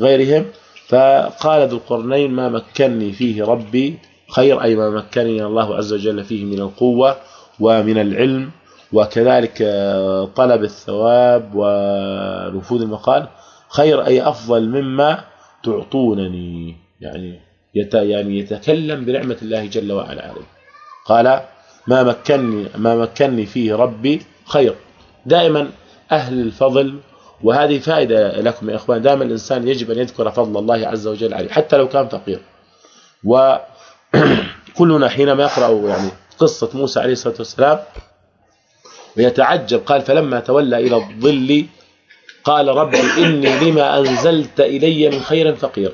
غيرهم. فقال ذو القرنين ما مكنني فيه ربي خير أي ما مكنني الله عز وجل فيه من القوة ومن العلم. وكذلك آه، طلب الثواب ونفوذ المقال خير أي أفضل مما تعطونني يعني يت يعني يتكلم بنعمة الله جل وعلا عليه. قال ما مكنني ما مكنني فيه ربي خير. دائما أهل الفضل وهذه فائدة لكم يا إخوان دائما الإنسان يجب أن يذكر فضل الله عز وجل عليه حتى لو كان فقير. وكلنا [clears throat] حينما يقرأ يعني قصة موسى عليه الصلاة والسلام ويتعجب قال فلما تولى إلى الظل قال رب إني لما أنزلت إلي من خير فقير.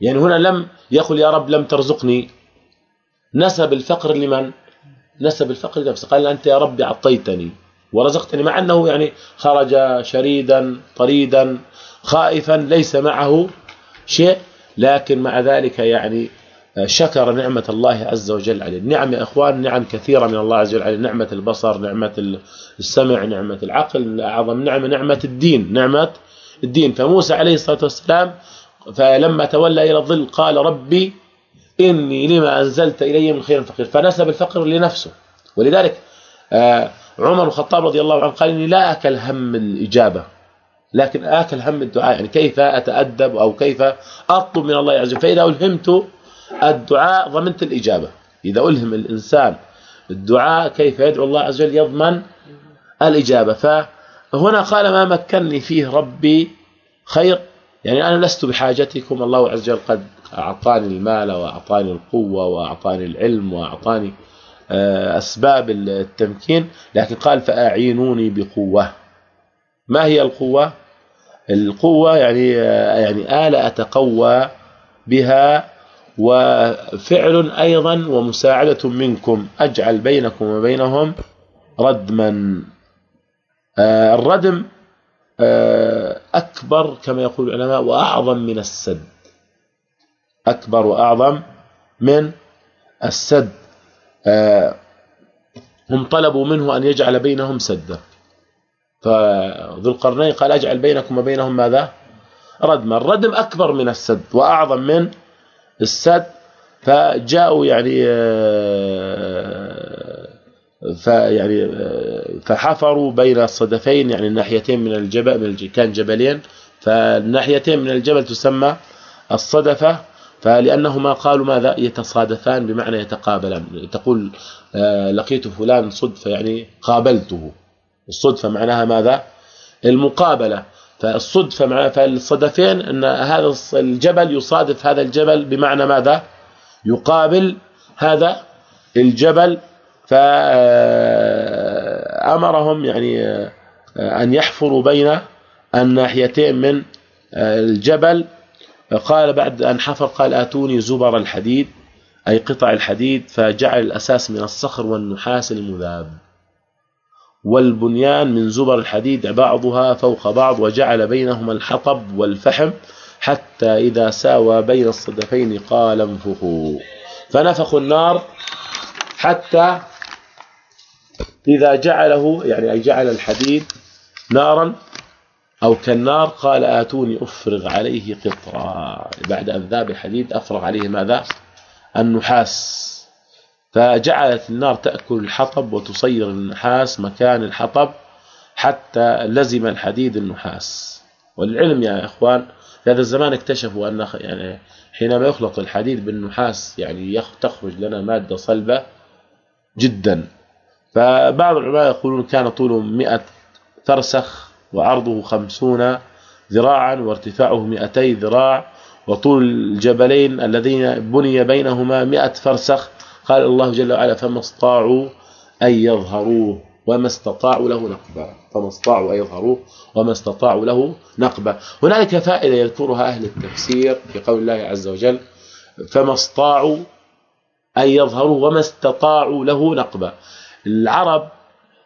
يعني هنا لم يقل يا رب لم ترزقني. نسب الفقر لمن؟ نسب الفقر لنفسه. قال أنت يا رب أعطيتني ورزقتني مع أنه يعني خرج شريدا طريدا خائفا ليس معه شيء لكن مع ذلك يعني شكر نعمة الله عز وجل عليه. النعم يا إخوان نعم كثيرة من الله عز وجل عليه. نعمة البصر نعمة السمع نعمة العقل أعظم نعمة نعمة الدين نعمة الدين. فموسى عليه الصلاة والسلام فلما تولى إلى الظل قال ربي إني لما أنزلت إلي من خير فقير؟ فنسب الفقر لنفسه. ولذلك آه، عمر الخطاب رضي الله عنه قال إني لا أكل هم الإجابة لكن آكل هم الدعاء. يعني كيف أتأدب أو كيف أطلب من الله عز وجل؟ فإذا ألهمت الدعاء ضمنت الإجابة. إذا ألهم الإنسان الدعاء كيف يدعو الله عز وجل يضمن الإجابة. فهنا قال ما مكنني فيه ربي خير. يعني أنا لست بحاجتكم. الله عز وجل قد أعطاني المال وأعطاني القوة وأعطاني العلم وأعطاني آه، أسباب التمكين لكن قال فأعينوني بقوة. ما هي القوة؟ القوة يعني آه، يعني آلة أتقوى بها وفعل أيضا ومساعدة منكم. أجعل بينكم وبينهم ردما. آه، الردم آه، أكبر كما يقول العلماء وأعظم من السد. أكبر وأعظم من السد. آه، هم طلبوا منه أن يجعل بينهم سدا. فذو القرنين قال أجعل بينكم وبينهم ماذا؟ ردما. الردم أكبر من السد وأعظم من السد فجاءوا يعني آه، فيعني آه، فحفروا بين الصدفين يعني الناحيتين من الجبل من كان جبلين فالناحيتين من الجبل تسمى الصدفة فلأنهما قالوا ماذا؟ يتصادفان بمعنى يتقابلان. تقول آه، لقيت فلان صدفة يعني قابلته. الصدفة معناها ماذا؟ المقابلة. فالصدفة مع فالصدفين أن هذا الجبل يصادف هذا الجبل بمعنى ماذا؟ يقابل هذا الجبل فأمرهم يعني آه، أن يحفروا بين الناحيتين من آه، الجبل. قال بعد أن حفر قال آتوني زبر الحديد أي قطع الحديد فجعل الأساس من الصخر والنحاس المذاب. والبنيان من زبر الحديد بعضها فوق بعض وجعل بينهما الحطب والفحم حتى إذا ساوى بين الصدفين قال انفخوا. فنفخوا النار حتى إذا جعله يعني أي جعل الحديد نارا أو كالنار قال آتوني أفرغ عليه قطرا. بعد أن ذاب الحديد أفرغ عليه ماذا؟ النحاس. فجعلت النار تأكل الحطب وتصير النحاس مكان الحطب حتى لزم الحديد النحاس. والعلم يا إخوان في هذا الزمان اكتشفوا أن يعني حينما يخلط الحديد بالنحاس يعني تخرج لنا مادة صلبة جدا. فبعض العلماء يقولون كان طوله 100 فرسخ وعرضه 50 ذراعا وارتفاعه 200 ذراع وطول الجبلين الذين بني بينهما 100 فرسخ قال الله جل وعلا فما استطاعوا أن يظهروه وما استطاعوا له نقبا. فما استطاعوا أن يظهروه وما استطاعوا له نقبا. هنالك فائدة يذكرها أهل التفسير في قول الله عز وجل فما استطاعوا أن يظهروه وما استطاعوا له نقبا. العرب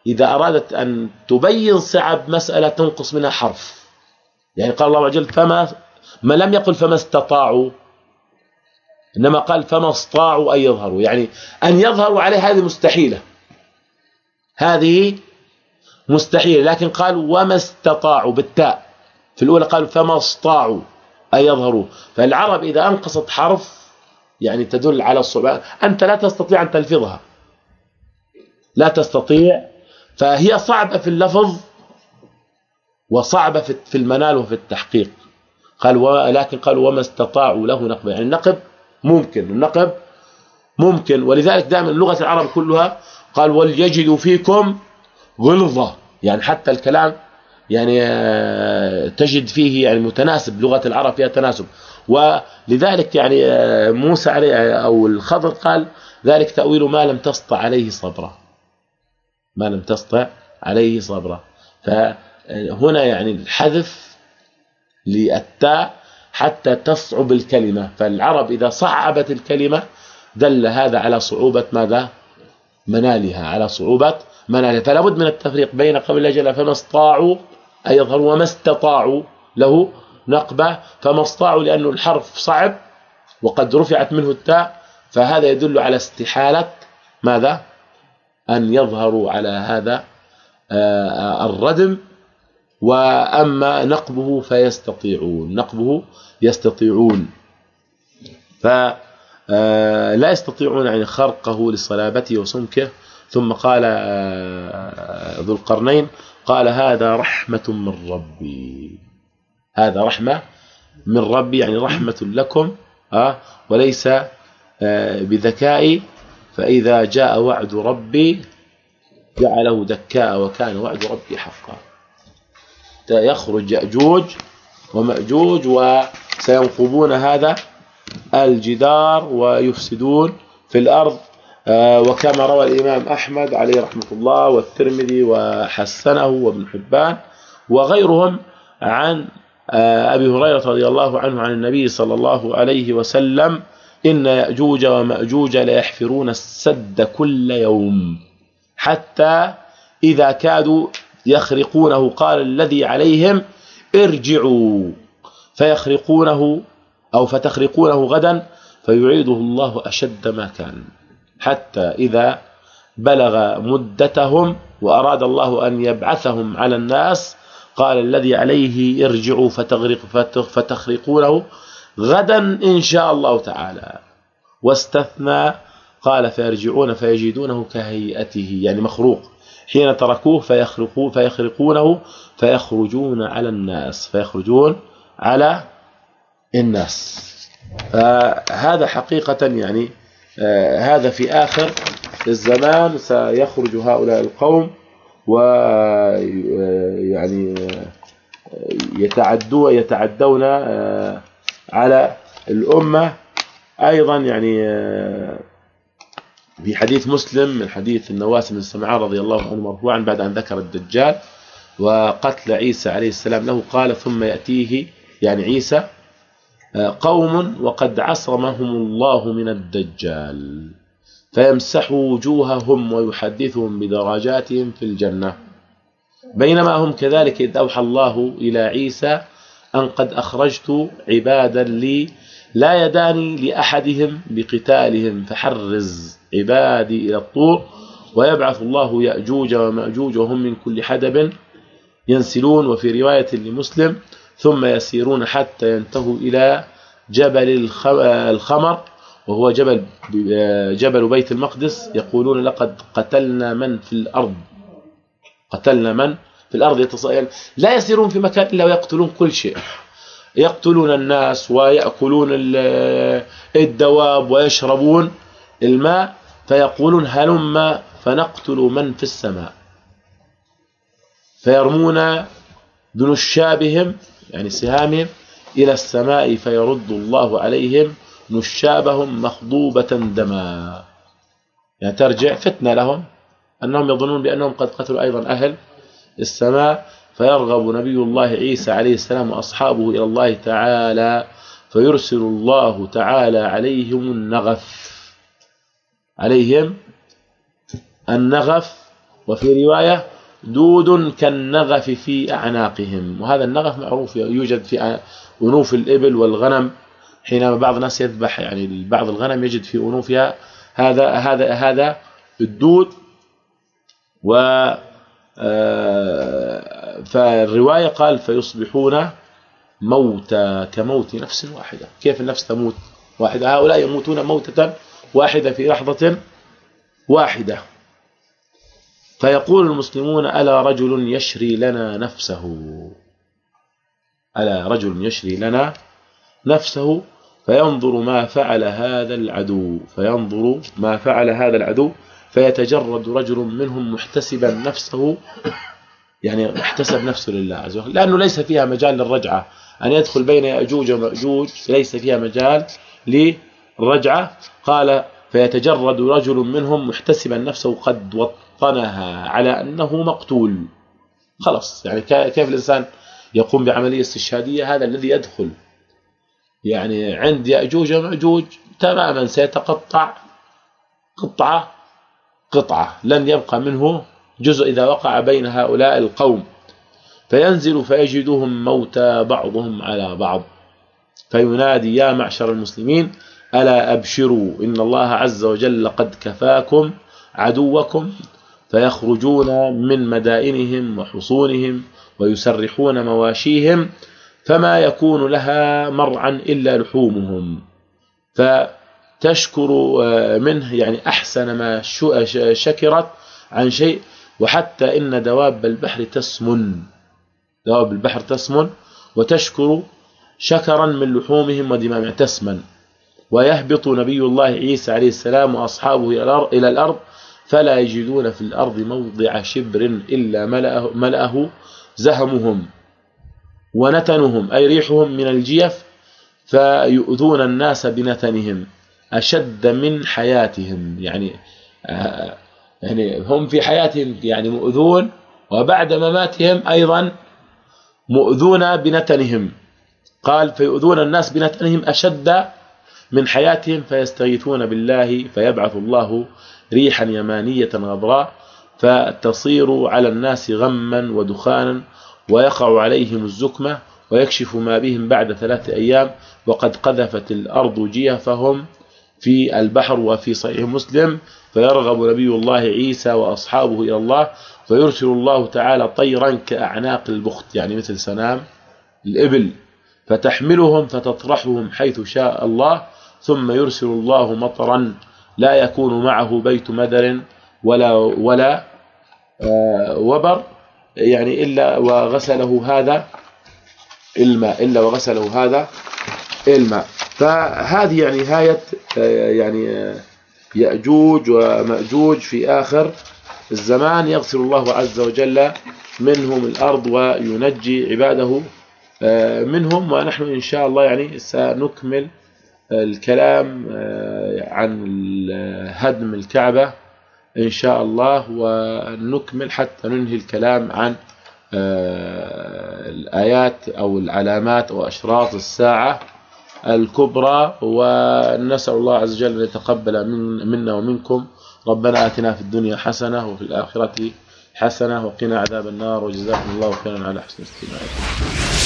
إذا أرادت أن تبين صعب مسألة تنقص منها حرف. يعني قال الله عز وجل فما ما لم يقل فما استطاعوا إنما قال فما استطاعوا أن يظهروا. يعني أن يظهروا عليه هذه مستحيلة. هذه مستحيلة. لكن قال وما استطاعوا بالتاء. في الأولى قالوا فما استطاعوا أن يظهروا. فالعرب إذا أنقصت حرف يعني تدل على الصعوبة أنت لا تستطيع أن تلفظها. لا تستطيع. فهي صعبة في اللفظ وصعبة في المنال وفي التحقيق. قال ولكن قالوا وما استطاعوا له نقب. يعني النقب ممكن النقب ممكن. ولذلك دائما لغة العرب كلها قال وليجدوا فيكم غلظه. يعني حتى الكلام يعني آه، تجد فيه يعني متناسب لغة العرب فيها تناسب. ولذلك يعني آه، موسى عليه أو الخضر قال ذلك تأويل ما لم تسطع عليه صبرا. ما لم تسطع عليه صبرا. فهنا يعني الحذف للتاء حتى تصعب الكلمة. فالعرب إذا صعبت الكلمة دل هذا على صعوبة ماذا؟ منالها على صعوبة منالها. فلا بد من التفريق بين قول الله جل فما استطاعوا أن يظهروا وما استطاعوا له نقبة. فما استطاعوا لأنه الحرف صعب وقد رفعت منه التاء. فهذا يدل على استحالة ماذا؟ أن يظهروا على هذا آه، الردم. وأما نقبه فيستطيعون. نقبه يستطيعون. فلا آه، يستطيعون يعني خرقه لصلابته وسمكه ثم قال آه، ذو القرنين قال هذا رحمة من ربي. هذا رحمة من ربي يعني رحمة لكم آه، وليس بذكائي فإذا جاء وعد ربي جعله دكاء وكان وعد ربي حقا. يخرج يأجوج ومأجوج وسينقبون هذا الجدار ويفسدون في الأرض. آه، وكما روى الإمام أحمد عليه رحمة الله والترمذي وحسنه وابن حبان وغيرهم عن آه، أبي هريرة رضي الله عنه عن النبي صلى الله عليه وسلم إن يأجوج ومأجوج ليحفرون السد كل يوم حتى إذا كادوا يخرقونه. قال الذي عليهم ارجعوا فيخرقونه أو فتخرقونه غدا فيعيده الله أشد ما كان. حتى إذا بلغ مدتهم وأراد الله أن يبعثهم على الناس قال الذي عليه ارجعوا فتغرق فتخرقونه غدا إن شاء الله تعالى. واستثنى قال فيرجعون فيجدونه كهيئته يعني مخروق. حين تركوه فيخرقوا فيخرقونه فيخرجون على الناس. فيخرجون على الناس. فهذا حقيقة يعني آه، هذا في آخر الزمان سيخرج هؤلاء القوم ويعني آه، يتعدون يتعدون آه، على الأمة. أيضا يعني في حديث مسلم من حديث النواس بن سمعان رضي الله عنه مرفوعا بعد أن ذكر الدجال وقتل عيسى عليه السلام. له قال ثم يأتيه يعني عيسى آه، قوم وقد عصمهم الله من الدجال فيمسح وجوههم ويحدثهم بدرجاتهم في الجنة. بينما هم كذلك إذ أوحى الله إلى عيسى أن قد أخرجت عبادا لي لا يداني لأحدهم بقتالهم فحرز عبادي إلى الطور ويبعث الله يأجوج ومأجوج وهم من كل حدب ينسلون وفي رواية لمسلم ثم يسيرون حتى ينتهوا إلى جبل الخمر وهو جبل جبل بيت المقدس يقولون لقد قتلنا من في الأرض. قتلنا من في الأرض يتصيل لا يسيرون في مكان إلا ويقتلون كل شيء. يقتلون الناس ويأكلون الدواب ويشربون الماء فيقولون هلم فنقتل من في السماء. فيرمون بنشابهم يعني سهامهم إلى السماء فيرد الله عليهم نشابهم مخضوبة دما. يعني ترجع فتنة لهم أنهم يظنون بأنهم قد قتلوا أيضا أهل السماء فيرغب نبي الله عيسى عليه السلام وأصحابه إلى الله تعالى فيرسل الله تعالى عليهم النغف. عليهم النغف. وفي رواية دود كالنغف في أعناقهم. وهذا النغف معروف يوجد في أنوف الإبل والغنم حينما بعض الناس يذبح يعني بعض الغنم يجد في أنوفها هذا هذا هذا الدود و فالرواية قال فيصبحون موتى كموت نفس واحدة. كيف النفس تموت واحدة؟ هؤلاء يموتون موتة واحدة في لحظة واحدة. فيقول المسلمون ألا رجل يشري لنا نفسه؟ ألا رجل يشري لنا نفسه؟ فينظر ما فعل هذا العدو. فينظر ما فعل هذا العدو. فيتجرد رجل منهم محتسبا نفسه يعني احتسب نفسه لله عز وجل. لأنه ليس فيها مجال للرجعة. أن يدخل بين يأجوج ومأجوج ليس فيها مجال للرجعة. قال فيتجرد رجل منهم محتسبا نفسه قد وطنها على أنه مقتول. خلص يعني كيف الإنسان يقوم بعملية استشهادية؟ هذا الذي يدخل. يعني عند يأجوج ومأجوج تماما سيتقطع قطعة قطعة لن يبقى منه جزء إذا وقع بين هؤلاء القوم. فينزل فيجدهم موتى بعضهم على بعض. فينادي يا معشر المسلمين ألا أبشروا؟ إن الله عز وجل قد كفاكم عدوكم فيخرجون من مدائنهم وحصونهم ويسرحون مواشيهم فما يكون لها مرعا إلا لحومهم. فتشكر آه، منه يعني أحسن ما شكرت عن شيء. وحتى إن دواب البحر تسمن. دواب البحر تسمن. وتشكر شكرا من لحومهم ودمائهم تسمن. ويهبط نبي الله عيسى عليه السلام وأصحابه إلى الأرض. فلا يجدون في الأرض موضع شبر إلا ملأه, ملأه زهمهم ونتنهم أي ريحهم من الجيف. فيؤذون الناس بنتنهم. أشد من حياتهم. يعني آه، يعني هم في حياتهم يعني مؤذون وبعد مماتهم أيضا مؤذون بنتنهم. قال فيؤذون الناس بنتنهم أشد من حياتهم فيستغيثون بالله فيبعث الله ريحا يمانية غبراء فتصير على الناس غما ودخانا ويقع عليهم الزكمة ويكشف ما بهم بعد ثلاثة أيام وقد قذفت الأرض جيفهم. في البحر وفي صحيح مسلم فيرغب نبي الله عيسى وأصحابه إلى الله فيرسل الله تعالى طيرا كأعناق البخت يعني مثل سنام الإبل فتحملهم فتطرحهم حيث شاء الله ثم يرسل الله مطرا لا يكون معه بيت مدر ولا ولا آه، وبر يعني إلا وغسله هذا الماء إلا وغسله هذا الماء فهذه يعني نهاية آه، يعني آه، يأجوج ومأجوج في آخر الزمان يغسل الله عز وجل منهم الأرض وينجي عباده منهم. ونحن إن شاء الله يعني سنكمل الكلام آه، عن هدم الكعبة إن شاء الله ونكمل حتى ننهي الكلام عن آه، الآيات أو العلامات أو أشراط الساعة. الكبرى ونسأل الله عز وجل أن يتقبل من منا ومنكم. ربنا آتنا في الدنيا حسنة وفي الآخرة حسنة وقنا عذاب النار. وجزاكم الله خيرا على حسن استماعكم.